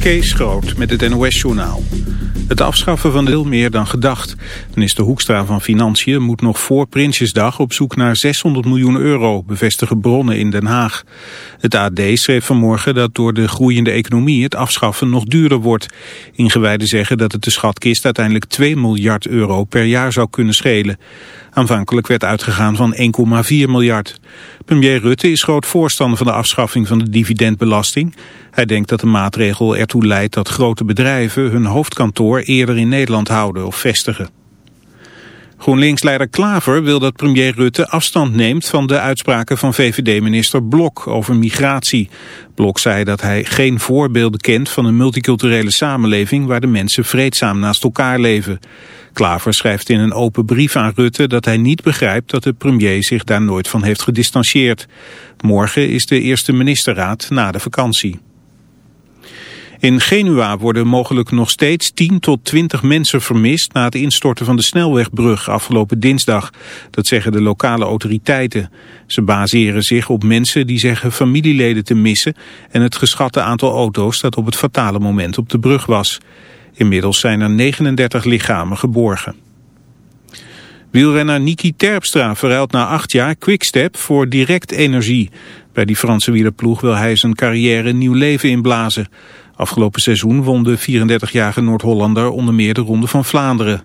Kees Groot met het NOS-journaal. Het afschaffen van deel meer dan gedacht. Minister Hoekstra van Financiën moet nog voor Prinsjesdag op zoek naar 600 miljoen euro, bevestigen bronnen in Den Haag. Het AD schreef vanmorgen dat door de groeiende economie het afschaffen nog duurder wordt. Ingewijden zeggen dat het de schatkist uiteindelijk 2 miljard euro per jaar zou kunnen schelen. Aanvankelijk werd uitgegaan van 1,4 miljard. Premier Rutte is groot voorstander van de afschaffing van de dividendbelasting. Hij denkt dat de maatregel ertoe leidt dat grote bedrijven hun hoofdkantoor eerder in Nederland houden of vestigen. GroenLinks-leider Klaver wil dat premier Rutte afstand neemt van de uitspraken van VVD-minister Blok over migratie. Blok zei dat hij geen voorbeelden kent van een multiculturele samenleving waar de mensen vreedzaam naast elkaar leven. Klaver schrijft in een open brief aan Rutte dat hij niet begrijpt dat de premier zich daar nooit van heeft gedistanceerd. Morgen is de eerste ministerraad na de vakantie. In Genua worden mogelijk nog steeds 10 tot 20 mensen vermist na het instorten van de snelwegbrug afgelopen dinsdag. Dat zeggen de lokale autoriteiten. Ze baseren zich op mensen die zeggen familieleden te missen en het geschatte aantal auto's dat op het fatale moment op de brug was. Inmiddels zijn er 39 lichamen geborgen. Wielrenner Niki Terpstra verruilt na acht jaar Quickstep voor direct energie. Bij die Franse wielerploeg wil hij zijn carrière nieuw leven inblazen. Afgelopen seizoen won de 34-jarige Noord-Hollander onder meer de Ronde van Vlaanderen.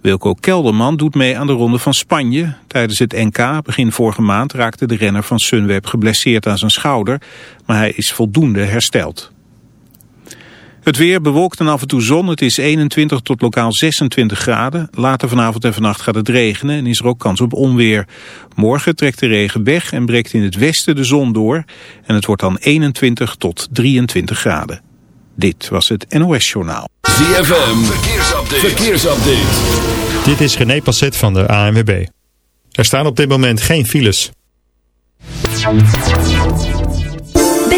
Wilco Kelderman doet mee aan de Ronde van Spanje. Tijdens het NK begin vorige maand raakte de renner van Sunweb geblesseerd aan zijn schouder, maar hij is voldoende hersteld. Het weer bewolkt en af en toe zon. Het is 21 tot lokaal 26 graden. Later vanavond en vannacht gaat het regenen en is er ook kans op onweer. Morgen trekt de regen weg en breekt in het westen de zon door. En het wordt dan 21 tot 23 graden. Dit was het NOS Journaal. ZFM, verkeersupdate. verkeersupdate. Dit is René Passet van de ANWB. Er staan op dit moment geen files.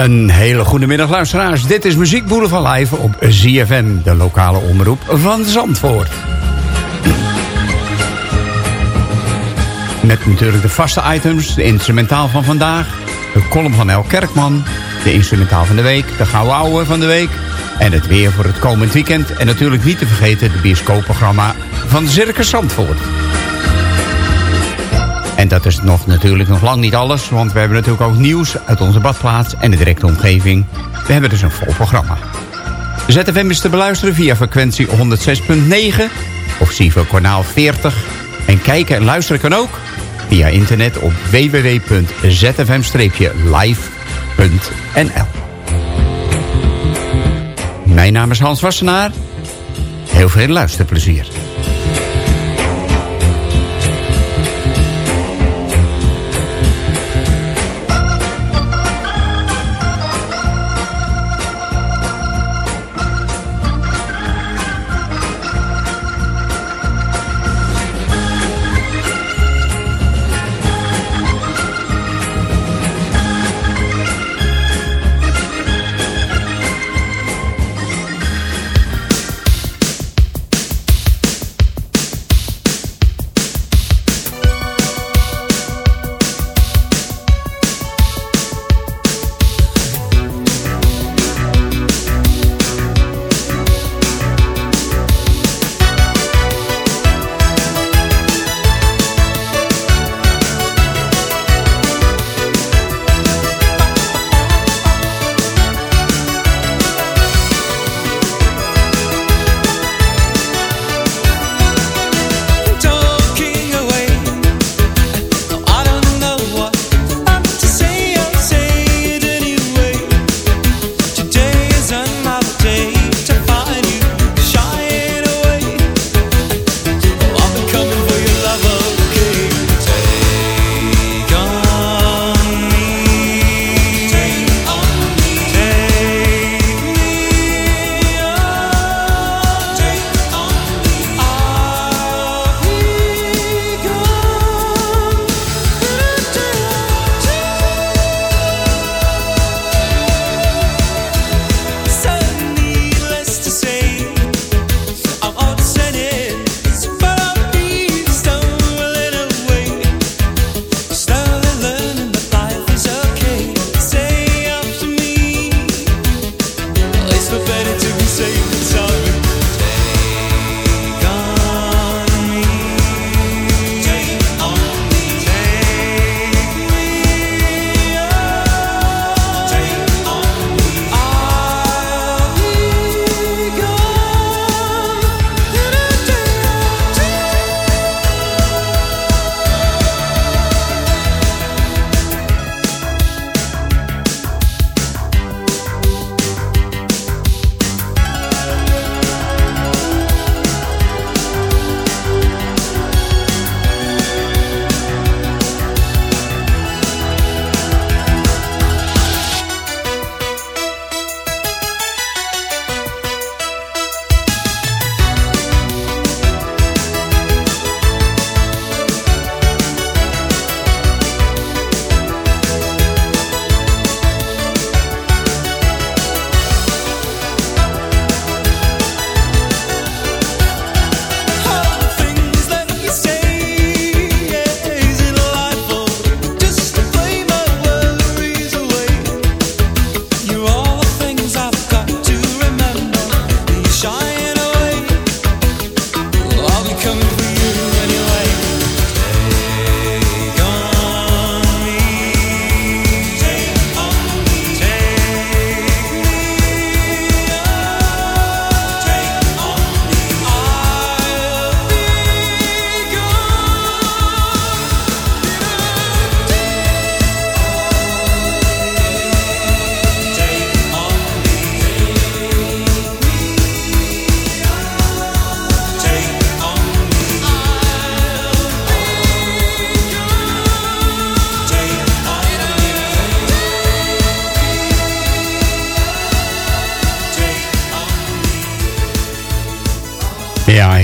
Een hele goede middag luisteraars. Dit is Muziek van Live op ZFM, de lokale omroep van Zandvoort. Met natuurlijk de vaste items, de instrumentaal van vandaag... de column van El Kerkman, de instrumentaal van de week... de gouden ouwe van de week en het weer voor het komend weekend... en natuurlijk niet te vergeten de bioscoopprogramma van Circus Zandvoort. Dat is nog natuurlijk nog lang niet alles, want we hebben natuurlijk ook nieuws uit onze badplaats en de directe omgeving. We hebben dus een vol programma. ZFM is te beluisteren via frequentie 106.9 of CIVO kanaal 40. En kijken en luisteren kan ook via internet op www.zfm-live.nl Mijn naam is Hans Wassenaar. Heel veel luisterplezier.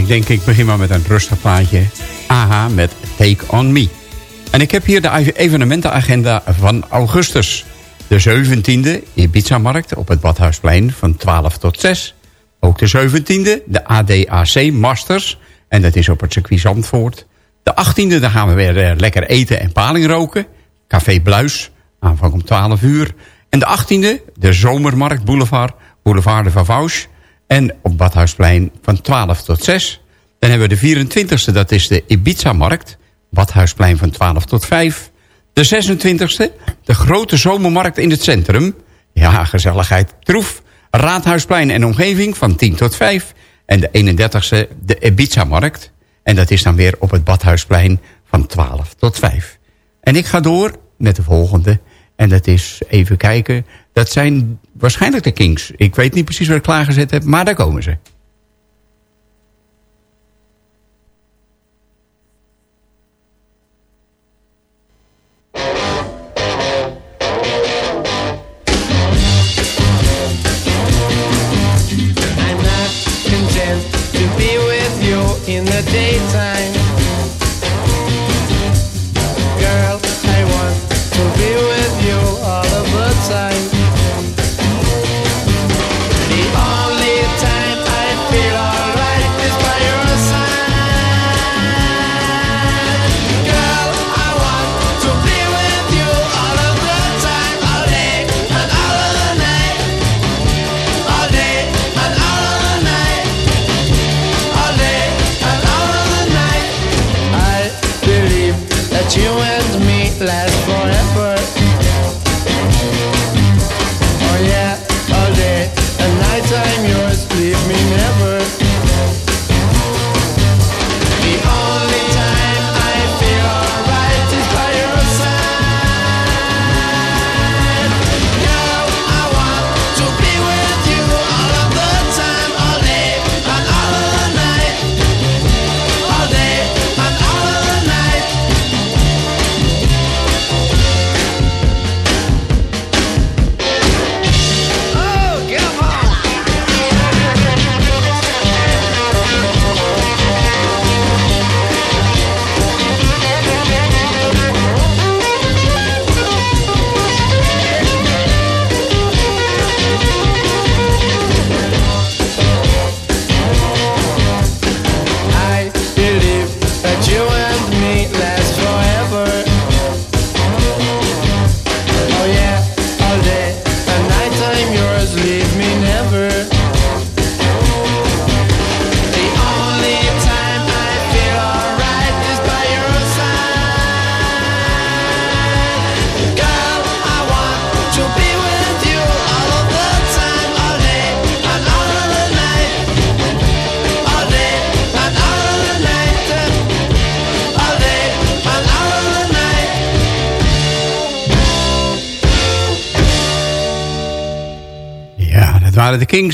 Denk ik begin maar met een rustig plaatje. AHA met Take On Me. En ik heb hier de evenementenagenda van augustus. De 17e Ibiza-markt op het Badhuisplein van 12 tot 6. Ook de 17e de ADAC Masters. En dat is op het circuit Zandvoort. De 18e dan gaan we weer eh, lekker eten en paling roken. Café Bluis, aanvang om 12 uur. En de 18e de Zomermarkt Boulevard, Boulevard de Vavouche. En op Badhuisplein van 12 tot 6. Dan hebben we de 24e, dat is de Ibiza-markt. Badhuisplein van 12 tot 5. De 26e, de grote zomermarkt in het centrum. Ja, gezelligheid troef. Raadhuisplein en omgeving van 10 tot 5. En de 31e, de Ibiza-markt. En dat is dan weer op het Badhuisplein van 12 tot 5. En ik ga door met de volgende. En dat is, even kijken, dat zijn waarschijnlijk de Kings. Ik weet niet precies wat ik klaargezet heb, maar daar komen ze.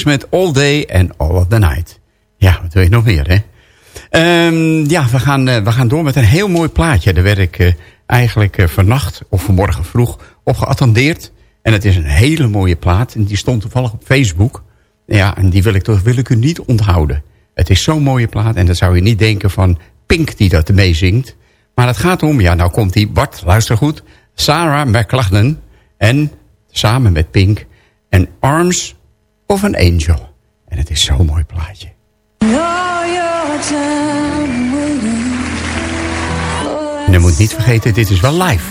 Met All Day and All of the Night. Ja, wat wil je nog meer, hè? Um, ja, we gaan, uh, we gaan door met een heel mooi plaatje. Daar werd ik uh, eigenlijk uh, vannacht of vanmorgen vroeg op geattendeerd. En het is een hele mooie plaat. En die stond toevallig op Facebook. Ja, en die wil ik, toch, wil ik u niet onthouden. Het is zo'n mooie plaat. En dan zou je niet denken van Pink die dat meezingt. Maar het gaat om, ja, nou komt die, Bart, luister goed. Sarah McLachlan. En samen met Pink. En Arms of an Angel. En het is zo'n mooi plaatje. En je moet niet vergeten, dit is wel live.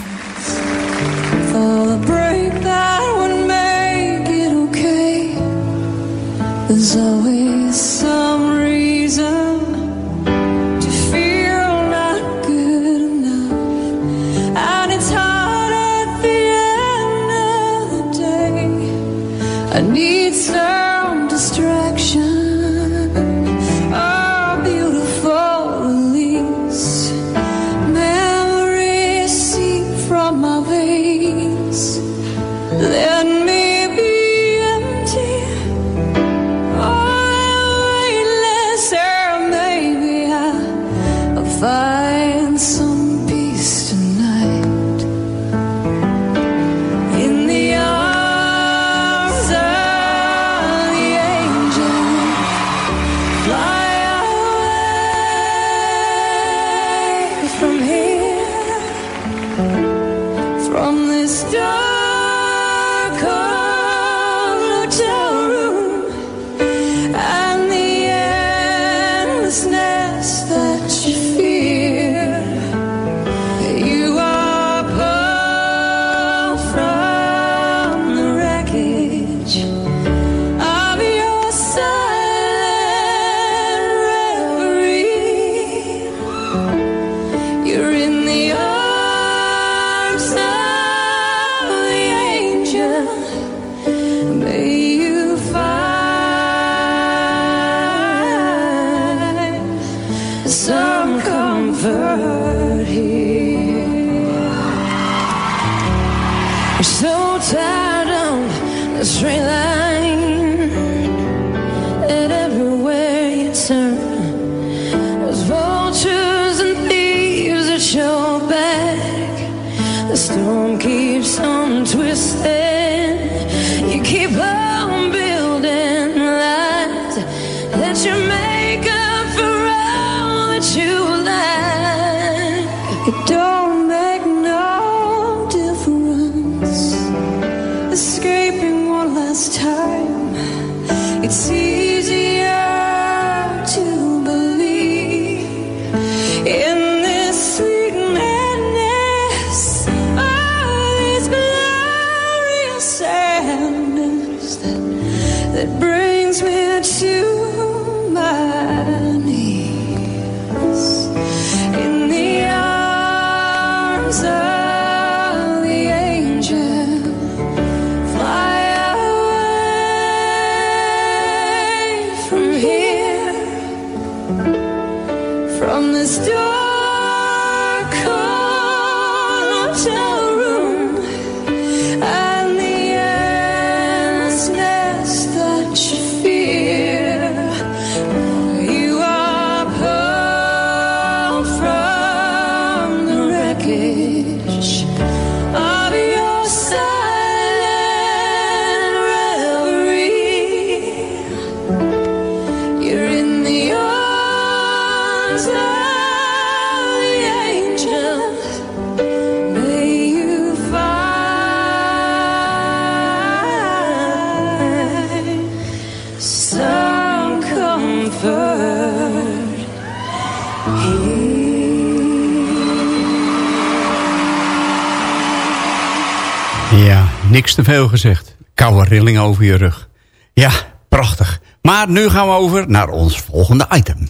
Niks te veel gezegd. Koude rilling over je rug. Ja, prachtig. Maar nu gaan we over naar ons volgende item.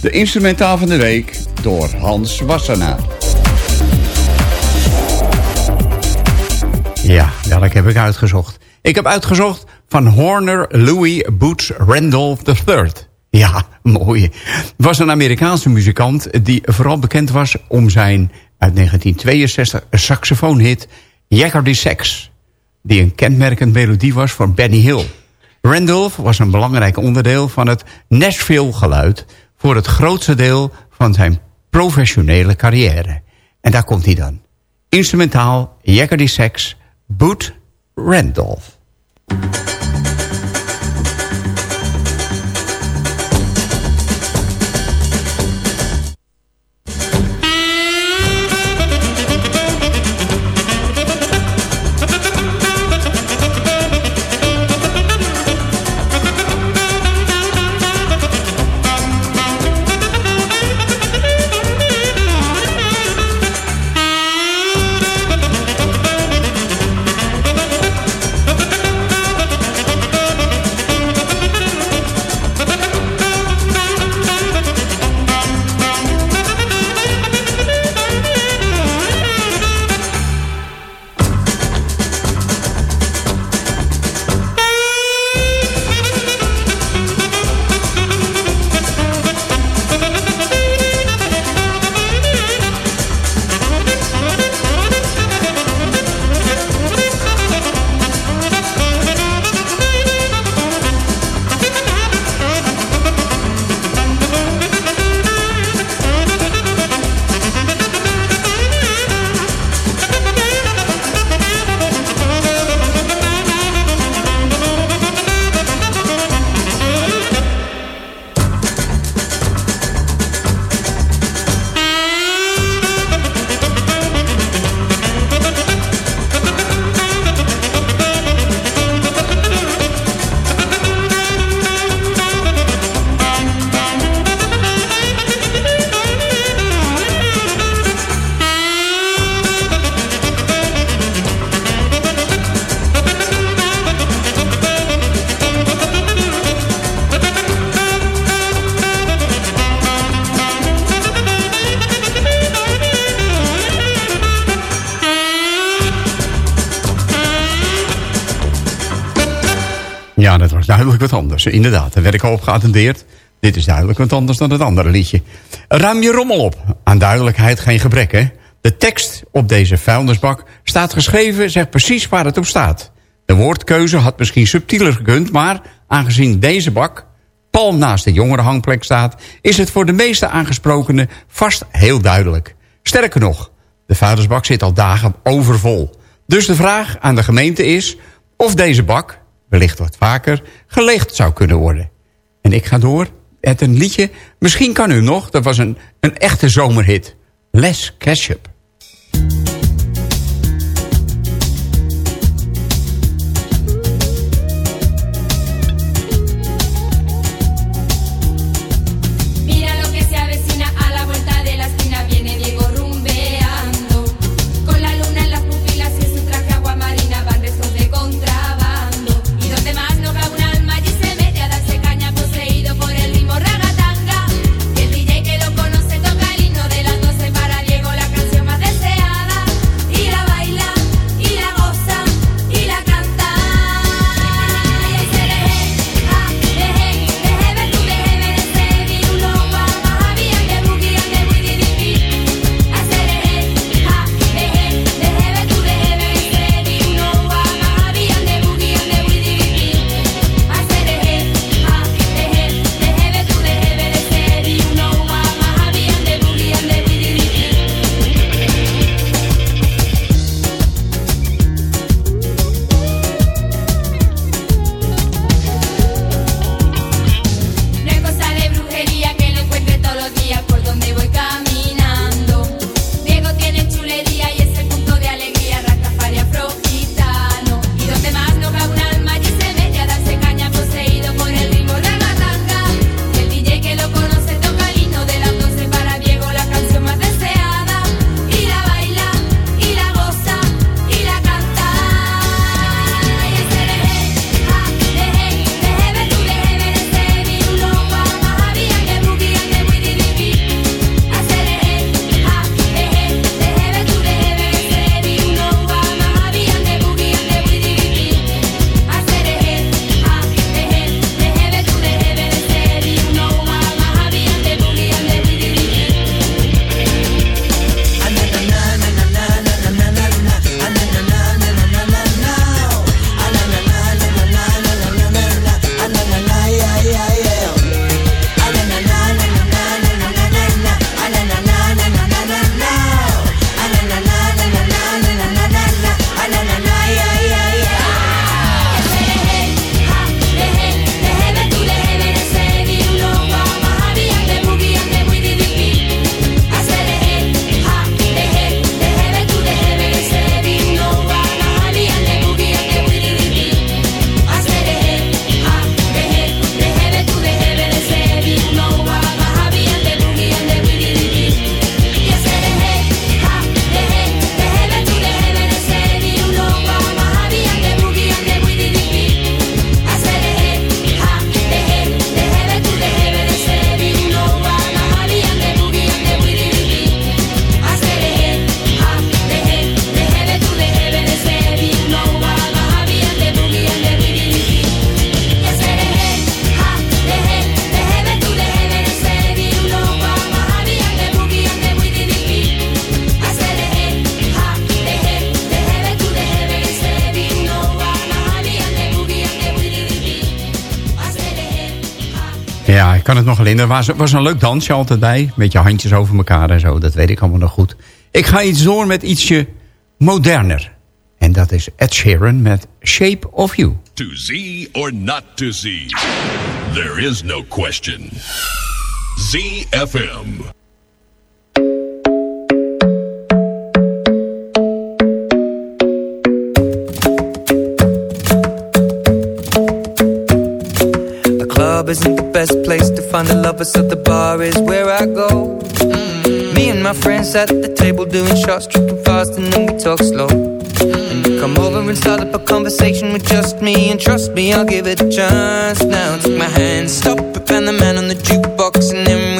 De instrumentaal van de week door Hans Wassenaar. Ja, welk heb ik uitgezocht? Ik heb uitgezocht van Horner Louis Boots Randolph III. Ja, mooi. Was een Amerikaanse muzikant die vooral bekend was om zijn uit 1962 saxofoonhit Jaggerty Sax. Die een kenmerkend melodie was voor Benny Hill. Randolph was een belangrijk onderdeel van het Nashville geluid voor het grootste deel van zijn professionele carrière. En daar komt hij dan. Instrumentaal Jaggerty Sax, Boot Randolph. Inderdaad, daar werd ik al op geattendeerd. Dit is duidelijk wat anders dan het andere liedje. Ruim je rommel op. Aan duidelijkheid geen gebrek, hè? De tekst op deze vuilnisbak staat geschreven, zegt precies waar het op staat. De woordkeuze had misschien subtieler gekund, maar aangezien deze bak pal naast de jongerenhangplek staat... is het voor de meeste aangesprokenen vast heel duidelijk. Sterker nog, de vuilnisbak zit al dagen overvol. Dus de vraag aan de gemeente is of deze bak, wellicht wat vaker, geleegd zou kunnen worden. En ik ga door met een liedje, misschien kan u nog, dat was een, een echte zomerhit. Les Ketchup. Er was, was een leuk dansje altijd bij. Met je handjes over elkaar en zo. Dat weet ik allemaal nog goed. Ik ga iets door met ietsje moderner. En dat is Ed Sheeran met Shape of You. To Z or not to Z, there is no question. ZFM. To find the lovers, so the bar is where I go. Mm. Me and my friends at the table doing shots, tripping fast, and then we talk slow. And you come over and start up a conversation with just me, and trust me, I'll give it a chance. Now take my hand, stop it, and the man on the jukebox, and then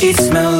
sheets smell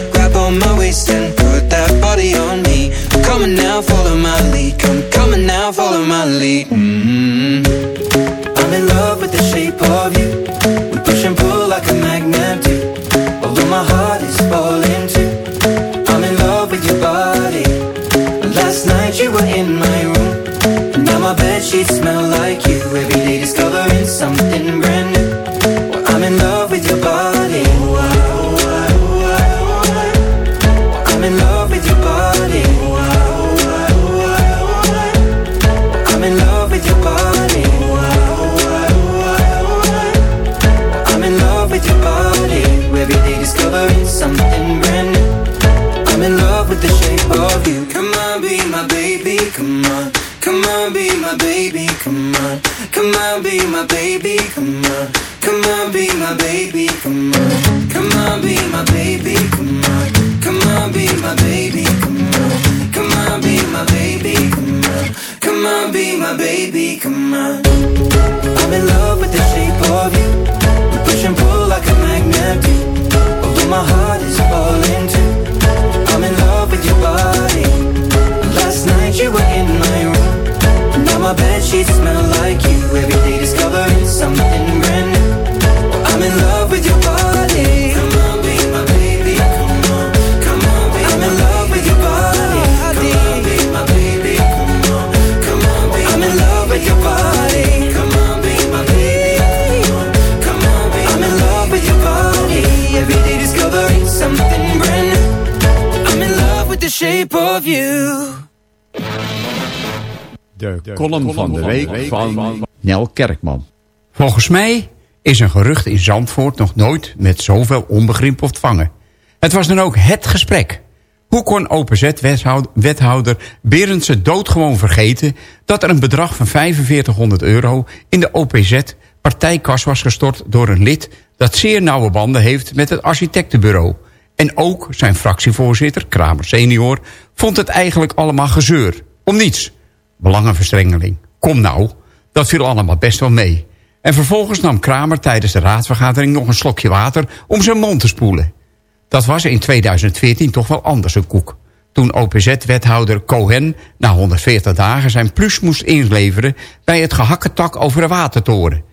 Volgens mij is een gerucht in Zandvoort nog nooit met zoveel onbegrip ontvangen. Het was dan ook het gesprek. Hoe kon OPZ-wethouder Berendsen doodgewoon vergeten... dat er een bedrag van 4500 euro in de OPZ-partijkas was gestort... door een lid dat zeer nauwe banden heeft met het architectenbureau... En ook zijn fractievoorzitter, Kramer senior, vond het eigenlijk allemaal gezeur. Om niets. Belangenverstrengeling. Kom nou, dat viel allemaal best wel mee. En vervolgens nam Kramer tijdens de raadsvergadering nog een slokje water om zijn mond te spoelen. Dat was in 2014 toch wel anders een koek. Toen OPZ-wethouder Cohen na 140 dagen zijn plus moest inleveren... bij het gehakketak over de watertoren.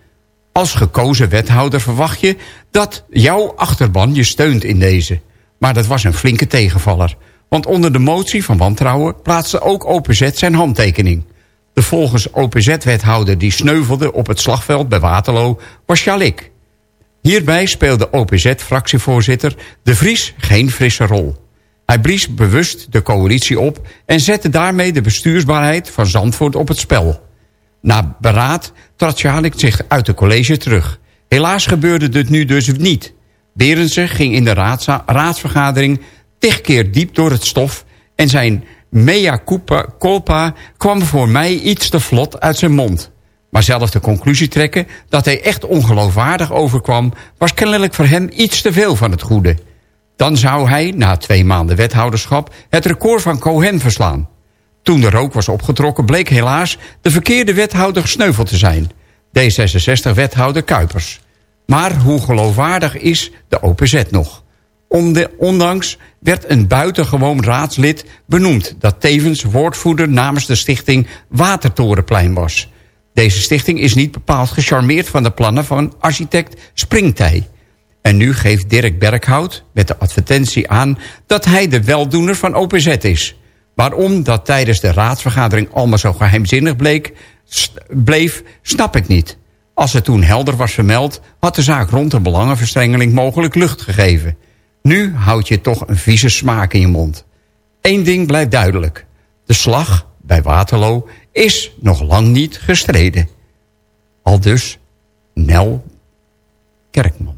Als gekozen wethouder verwacht je dat jouw achterban je steunt in deze. Maar dat was een flinke tegenvaller. Want onder de motie van wantrouwen plaatste ook OPZ zijn handtekening. De volgens OPZ-wethouder die sneuvelde op het slagveld bij Waterloo was Jalik. Hierbij speelde OPZ-fractievoorzitter De Vries geen frisse rol. Hij blies bewust de coalitie op en zette daarmee de bestuursbaarheid van Zandvoort op het spel. Na beraad trad Jalik zich uit de college terug. Helaas gebeurde dit nu dus niet. Berendsen ging in de raadsvergadering tig keer diep door het stof... en zijn mea culpa kwam voor mij iets te vlot uit zijn mond. Maar zelf de conclusie trekken dat hij echt ongeloofwaardig overkwam... was kennelijk voor hem iets te veel van het goede. Dan zou hij, na twee maanden wethouderschap, het record van Cohen verslaan. Toen de rook was opgetrokken bleek helaas de verkeerde wethouder gesneuveld te zijn. D66-wethouder Kuipers. Maar hoe geloofwaardig is de OPZ nog? Ondanks werd een buitengewoon raadslid benoemd... dat tevens woordvoerder namens de stichting Watertorenplein was. Deze stichting is niet bepaald gecharmeerd van de plannen van architect Springtij. En nu geeft Dirk Berghout met de advertentie aan... dat hij de weldoener van OPZ is. Waarom dat tijdens de raadsvergadering allemaal zo geheimzinnig bleek, bleef, snap ik niet. Als het toen helder was vermeld, had de zaak rond de belangenverstrengeling mogelijk lucht gegeven. Nu houd je toch een vieze smaak in je mond. Eén ding blijft duidelijk. De slag bij Waterloo is nog lang niet gestreden. Al dus Nel Kerkman.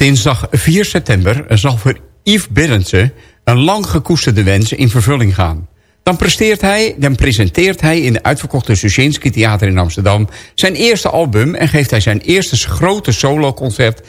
Dinsdag 4 september zal voor Yves Berendsen... een lang gekoesterde wens in vervulling gaan. Dan, presteert hij, dan presenteert hij in de uitverkochte Suschinski Theater in Amsterdam... zijn eerste album en geeft hij zijn eerste grote soloconcert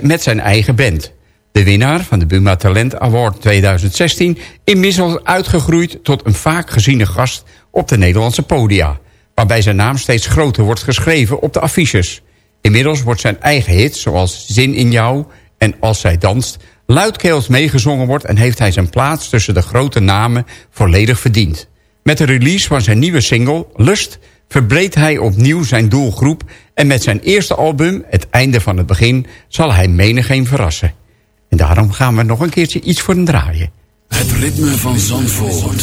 met zijn eigen band. De winnaar van de Buma Talent Award 2016... inmiddels uitgegroeid tot een vaak geziene gast op de Nederlandse podia... waarbij zijn naam steeds groter wordt geschreven op de affiches. Inmiddels wordt zijn eigen hit, zoals Zin in jou en Als zij danst... luidkeels meegezongen wordt en heeft hij zijn plaats tussen de grote namen volledig verdiend. Met de release van zijn nieuwe single, Lust, verbreedt hij opnieuw zijn doelgroep... en met zijn eerste album, Het Einde van het Begin, zal hij menigeen verrassen. En daarom gaan we nog een keertje iets voor hem draaien. Het ritme van Zandvoort.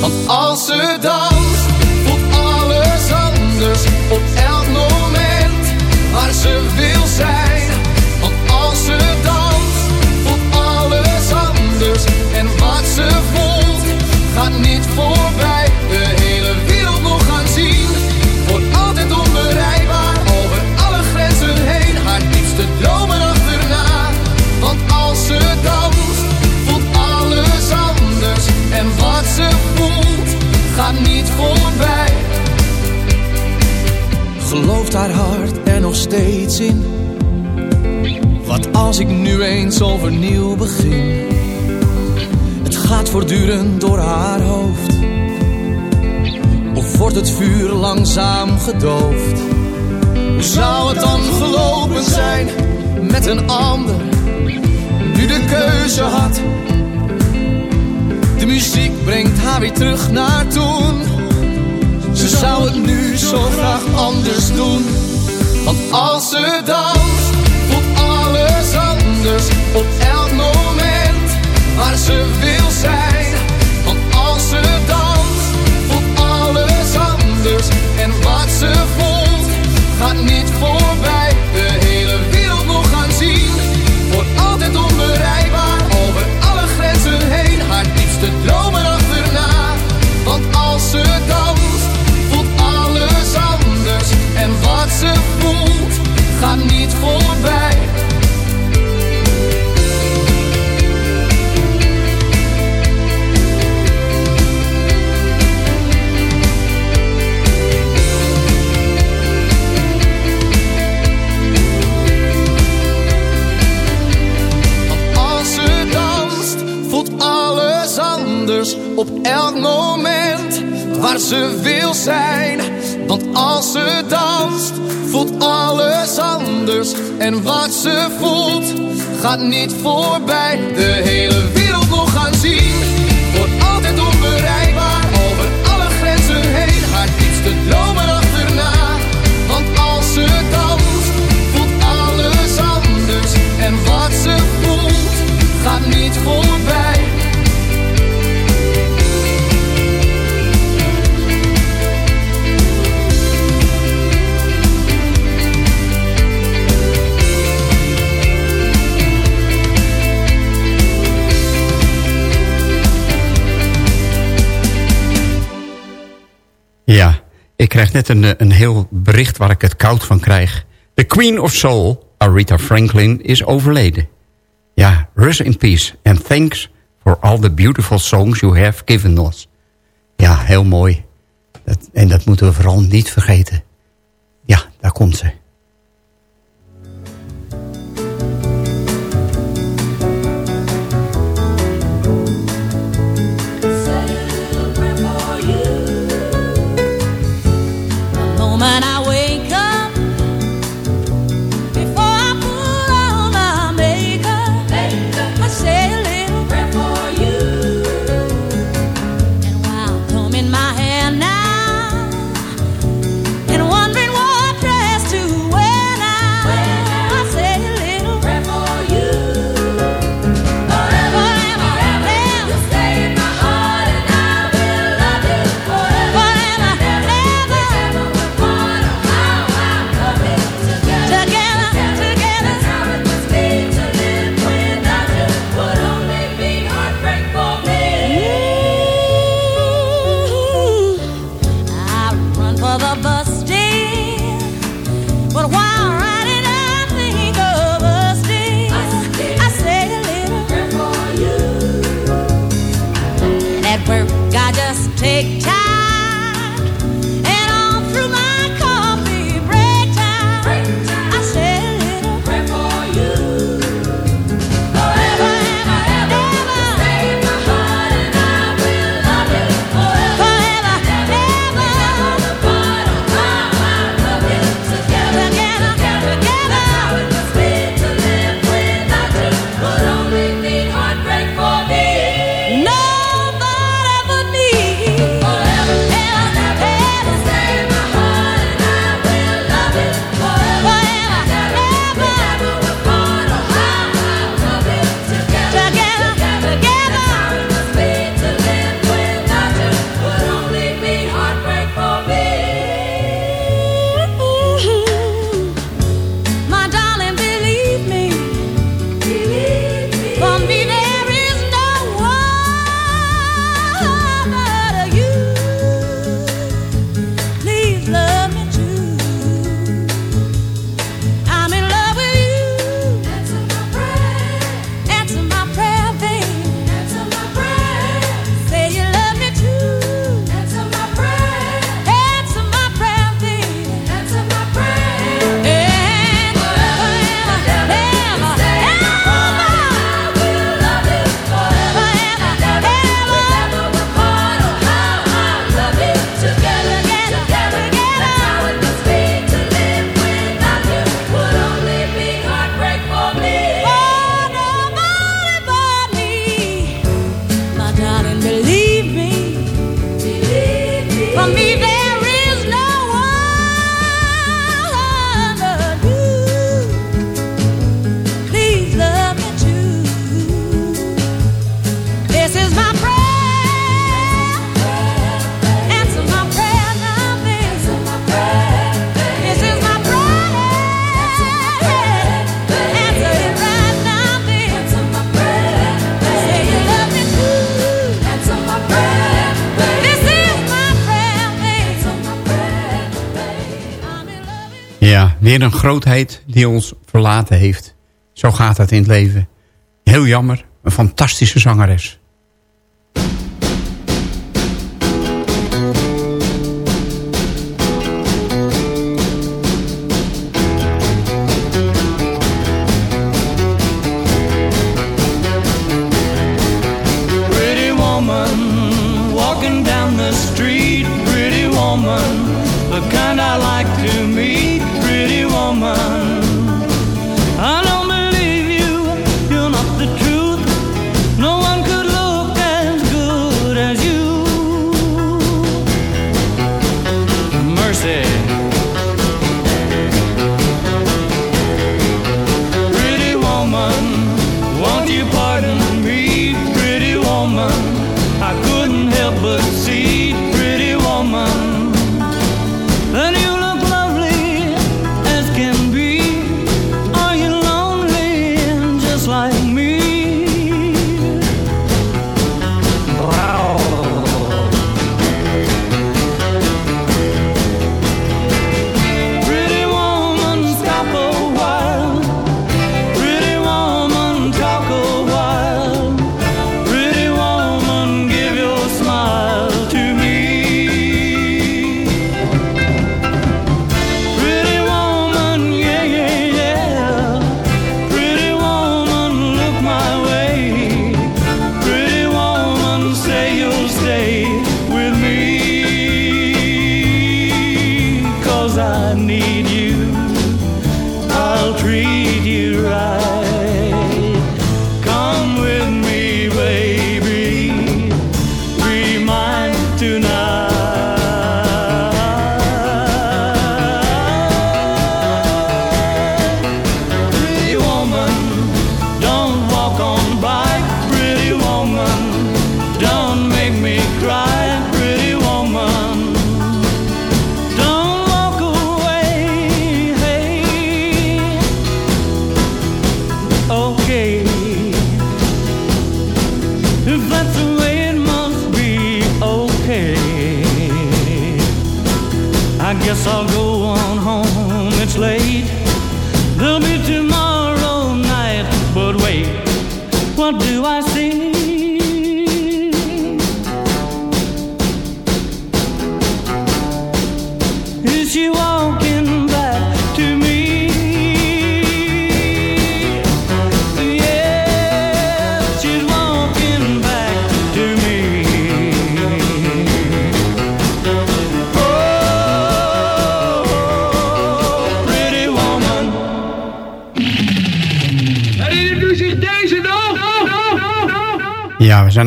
Want als ze danst, voelt alles anders op elk moment waar ze wil zijn. Want als ze danst, voelt alles anders. En wat ze voelt, gaat niet voorbij. Gaat niet voorbij. Gelooft haar hart er nog steeds in? Wat als ik nu eens overnieuw begin? Het gaat voortdurend door haar hoofd. Of wordt het vuur langzaam gedoofd? Hoe zou het dan gelopen zijn met een ander? Nu de keuze had. De muziek brengt haar weer terug naar toen. Ze zou het nu zo graag anders doen. Want als ze danst, voelt alles anders op elk moment waar ze wil zijn. Want als ze danst, voelt alles anders. En wat ze voelt, gaat niet voorbij. Ze voelt, gaat niet voorbij. Als ze danst, voelt alles anders op elk moment waar ze wil zijn. Want als ze danst, voelt alles anders. En wat ze voelt, gaat niet voorbij. De hele wereld Ja, ik krijg net een, eh, een heel bericht waar ik het koud van krijg. The Queen of Soul, Aretha Franklin, is overleden. Ja, rest in peace and thanks for all the beautiful songs you have given us. Ja, heel mooi. Dat, en dat moeten we vooral niet vergeten. Ja, daar komt ze. Weer een grootheid die ons verlaten heeft. Zo gaat het in het leven. Heel jammer, een fantastische zangeres.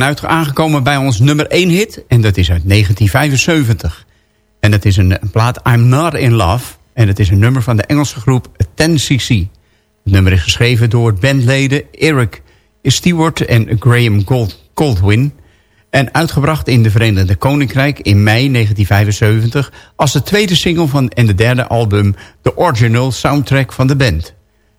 Aangekomen bij ons nummer 1 hit. En dat is uit 1975. En dat is een, plaat I'm Not In Love. En het is een nummer van de Engelse groep 10cc. Het nummer is geschreven door bandleden Eric Stewart en Graham Gold, Goldwyn. En uitgebracht in de Verenigde Koninkrijk in mei 1975... als de tweede single van en de derde album... de original soundtrack van de band.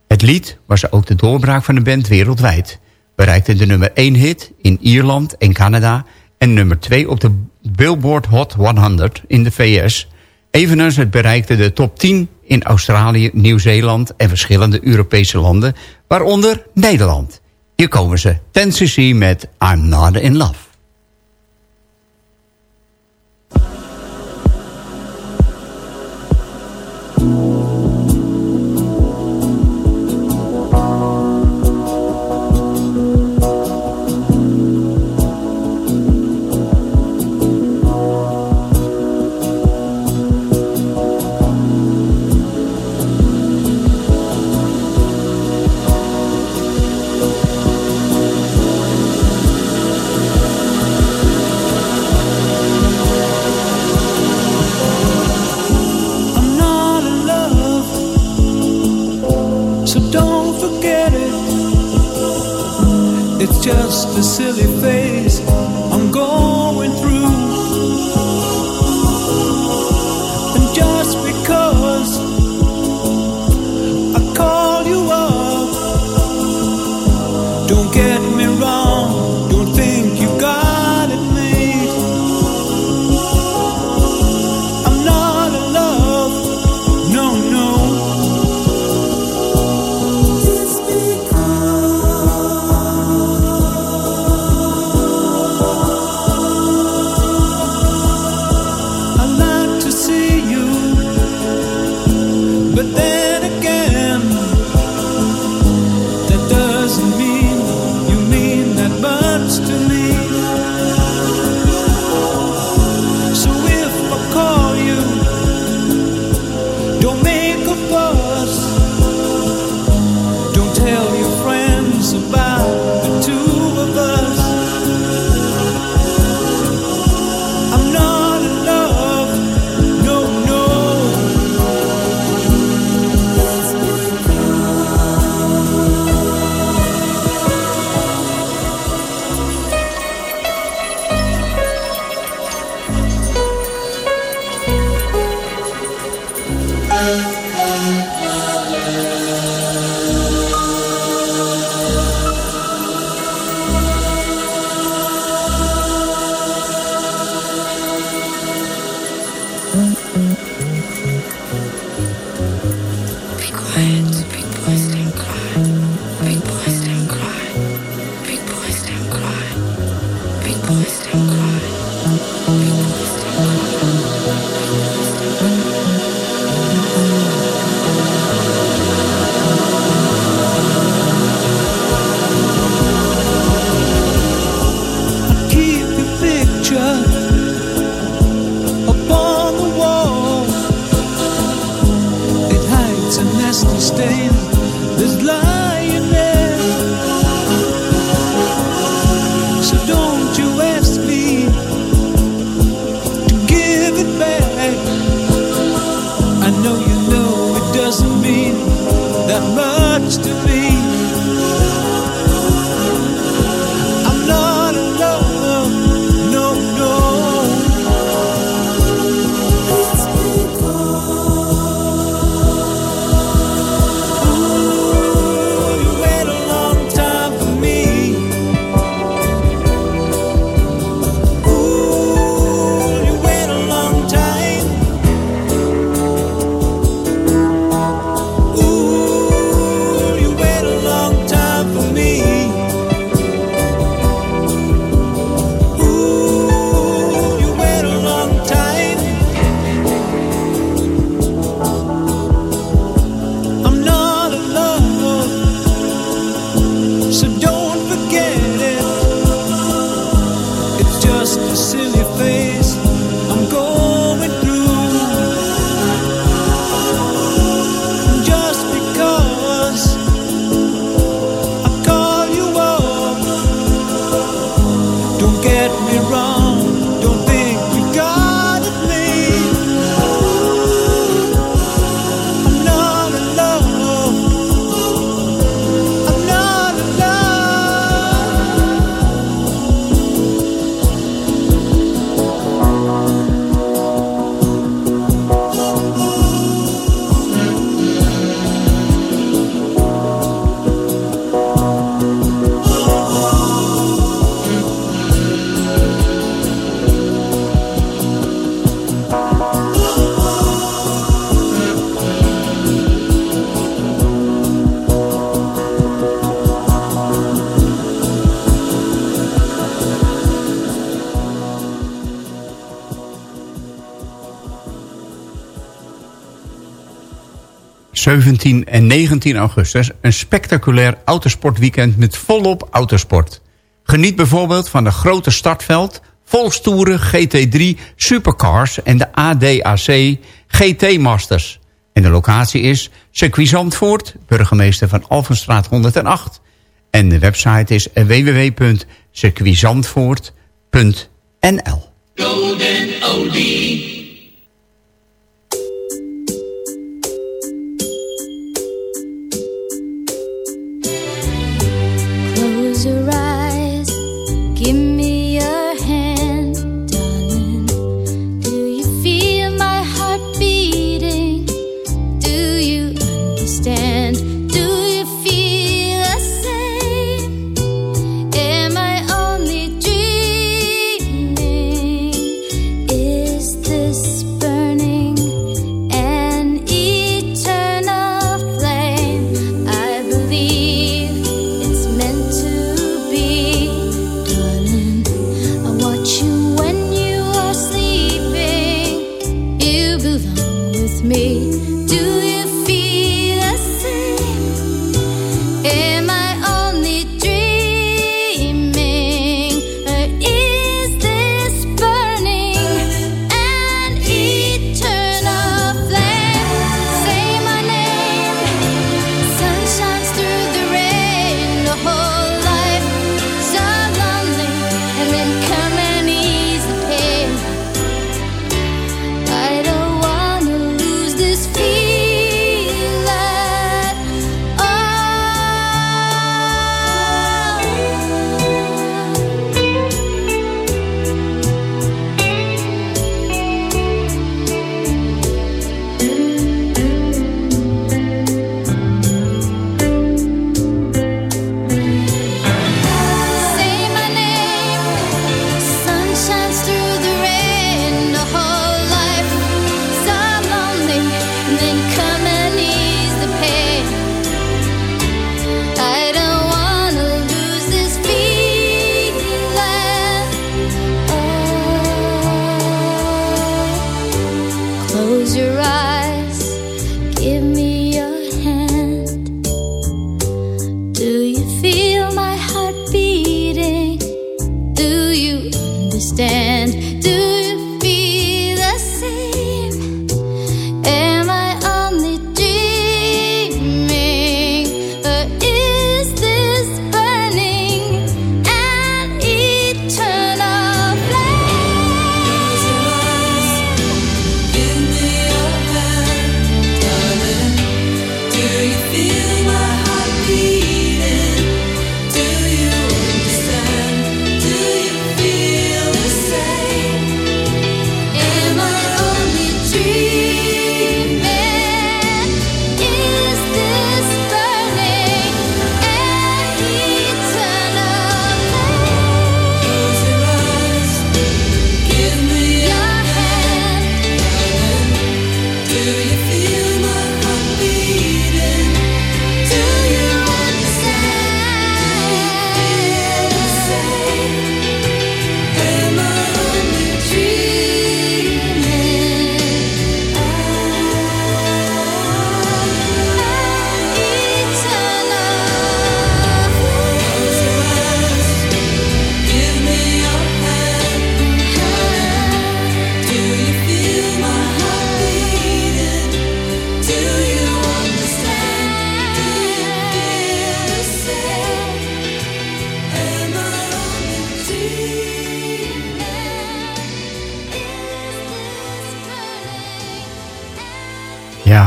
Het lied was ook de doorbraak van de band wereldwijd. Bereikte de nummer 1 hit in Ierland en Canada... en nummer 2 op de Billboard Hot 100 in de VS. Evenals het bereikte de top 10 in Australië, Nieuw-Zeeland... en verschillende Europese landen, waaronder Nederland. Hier komen ze, 10cc met I'm Not In Love. opposite 17 en 19 augustus een spectaculair autosportweekend met volop autosport. Geniet bijvoorbeeld van de grote startveld, volstoere GT3 Supercars en de ADAC GT Masters. En de locatie is Circuit Zandvoort, burgemeester van Alphenstraat 108. En de website is www.circuitzandvoort.nl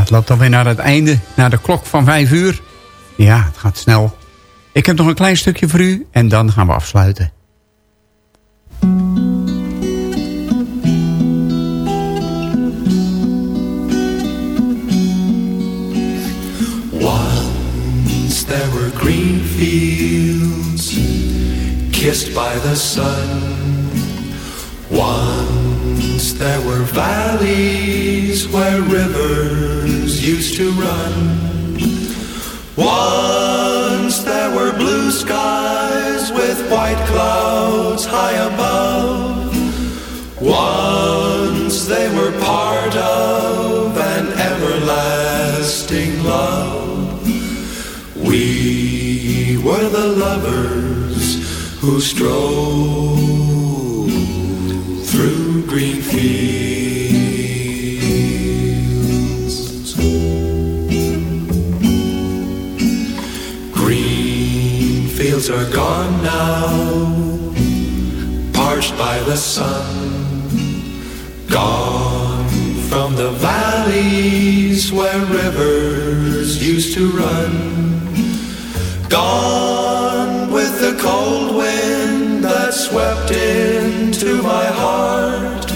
het loopt alweer naar het einde, naar de klok van vijf uur. Ja, het gaat snel. Ik heb nog een klein stukje voor u en dan gaan we afsluiten. Once there were green fields kissed by the sun. Once there were valleys where rivers used to run. Once there were blue skies with white clouds high above. Once they were part of an everlasting love. We were the lovers who through green fields. Green fields are gone now, parched by the sun. Gone from the valleys where rivers used to run. Gone with the cold wind swept into my heart.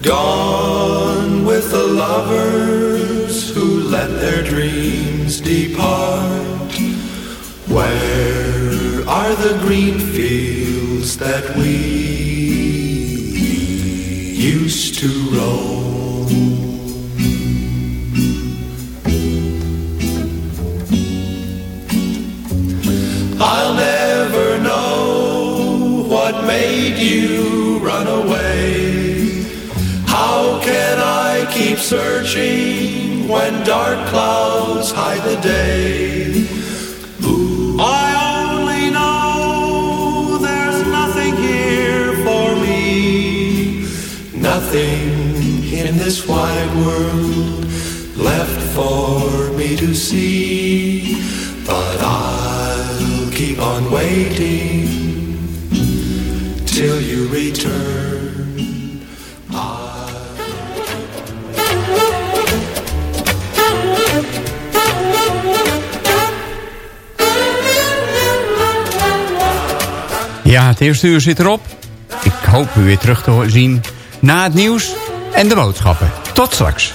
Gone with the lovers who let their dreams depart. Where are the green fields that we used to roam? Made you run away. How can I keep searching when dark clouds hide the day? Ooh, I only know there's nothing here for me. Nothing in this wide world left for me to see. But I'll keep on waiting till you return. Ja, het eerste uur zit erop. Ik hoop u weer terug te zien na het nieuws en de boodschappen. Tot straks.